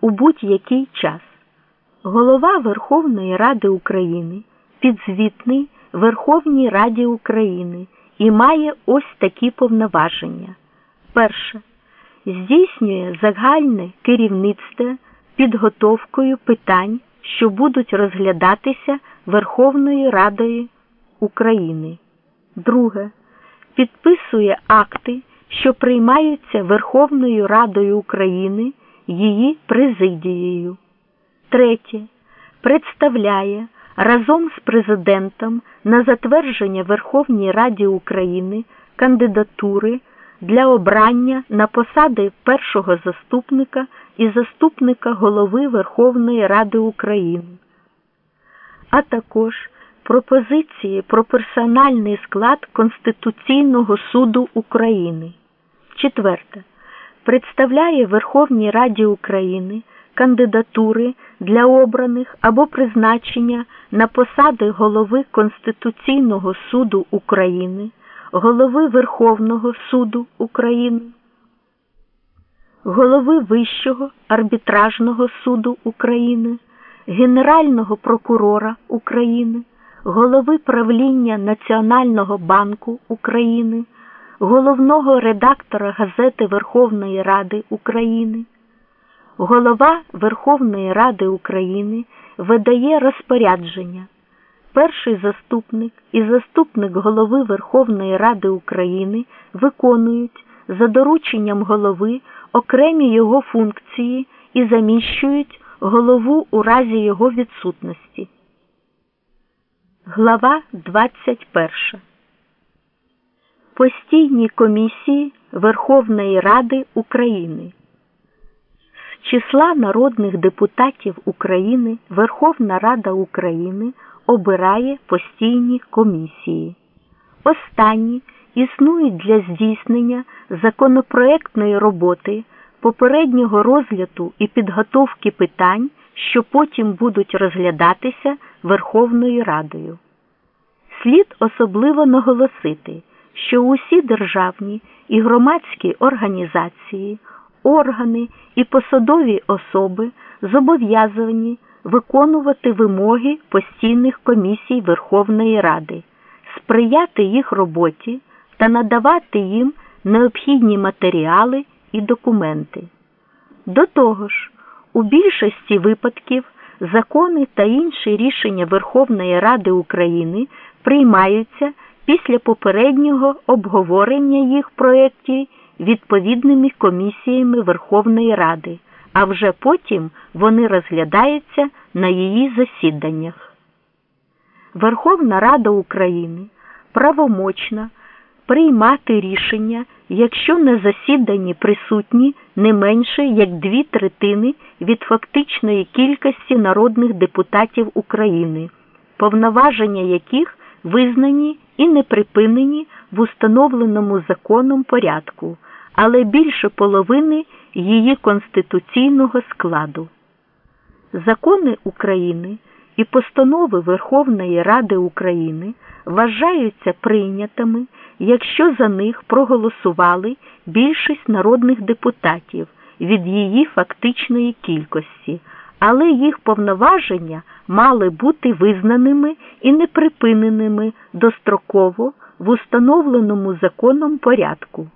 у будь-який час. Голова Верховної Ради України підзвітний Верховній Раді України і має ось такі повноваження. Перше. Здійснює загальне керівництво підготовкою питань, що будуть розглядатися Верховною Радою України. Друге. Підписує акти, що приймаються Верховною Радою України, її президією. Третє. Представляє разом з президентом на затвердження Верховній Раді України кандидатури для обрання на посади першого заступника і заступника голови Верховної Ради України, а також пропозиції про персональний склад Конституційного суду України. Четверте. Представляє Верховній Раді України кандидатури для обраних або призначення на посади голови Конституційного суду України, голови Верховного суду України, голови Вищого арбітражного суду України, Генерального прокурора України, голови правління Національного банку України, головного редактора газети Верховної Ради України. Голова Верховної Ради України видає розпорядження. Перший заступник і заступник голови Верховної Ради України виконують за дорученням голови окремі його функції і заміщують голову у разі його відсутності. Глава 21. Постійні комісії Верховної Ради України. З числа народних депутатів України Верховна Рада України обирає постійні комісії. Останні існують для здійснення законопроектної роботи, попереднього розгляду і підготовки питань, що потім будуть розглядатися Верховною Радою. Слід особливо наголосити, що усі державні і громадські організації, органи і посадові особи зобов'язані виконувати вимоги постійних комісій Верховної Ради, сприяти їх роботі та надавати їм необхідні матеріали і документи. До того ж, у більшості випадків закони та інші рішення Верховної Ради України приймаються після попереднього обговорення їх проєктів відповідними комісіями Верховної Ради, а вже потім вони розглядаються на її засіданнях. Верховна Рада України правомочна приймати рішення, якщо на засіданні присутні не менше як дві третини від фактичної кількості народних депутатів України, повноваження яких визнані і не припинені в установленому законом порядку, але більше половини її конституційного складу. Закони України і постанови Верховної Ради України вважаються прийнятими, якщо за них проголосували більшість народних депутатів від її фактичної кількості, але їх повноваження мали бути визнаними і неприпиненими достроково в установленому законом порядку.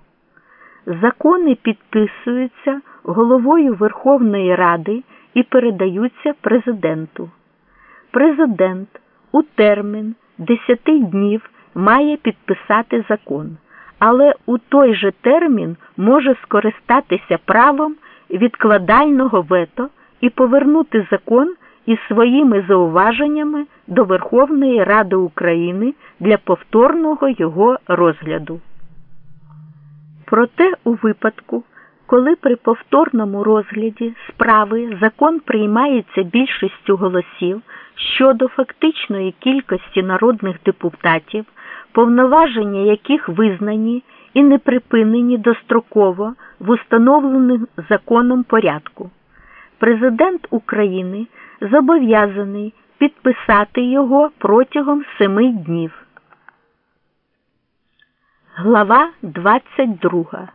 Закони підписуються головою Верховної Ради і передаються президенту. Президент у термін 10 днів має підписати закон, але у той же термін може скористатися правом відкладального вето і повернути закон із своїми зауваженнями до Верховної Ради України для повторного його розгляду. Проте у випадку, коли при повторному розгляді справи закон приймається більшістю голосів щодо фактичної кількості народних депутатів, повноваження яких визнані і не припинені достроково в установленому законом порядку, Президент України зобов'язаний підписати його протягом семи днів. Глава 22.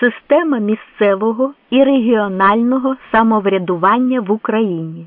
Система місцевого і регіонального самоврядування в Україні.